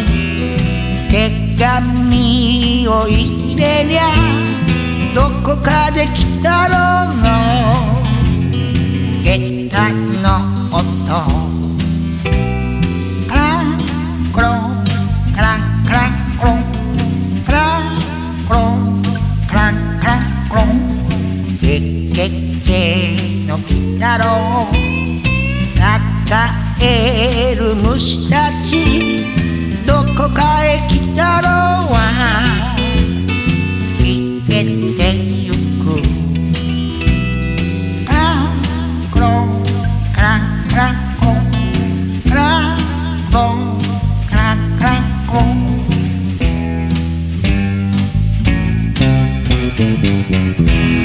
に手紙を入れりゃどこかで来たろう。の下駄の音。カランコロンカランカランコロン。カランコロンカランカランコロン。ゲゲゲの来たろう抱える虫たち。ン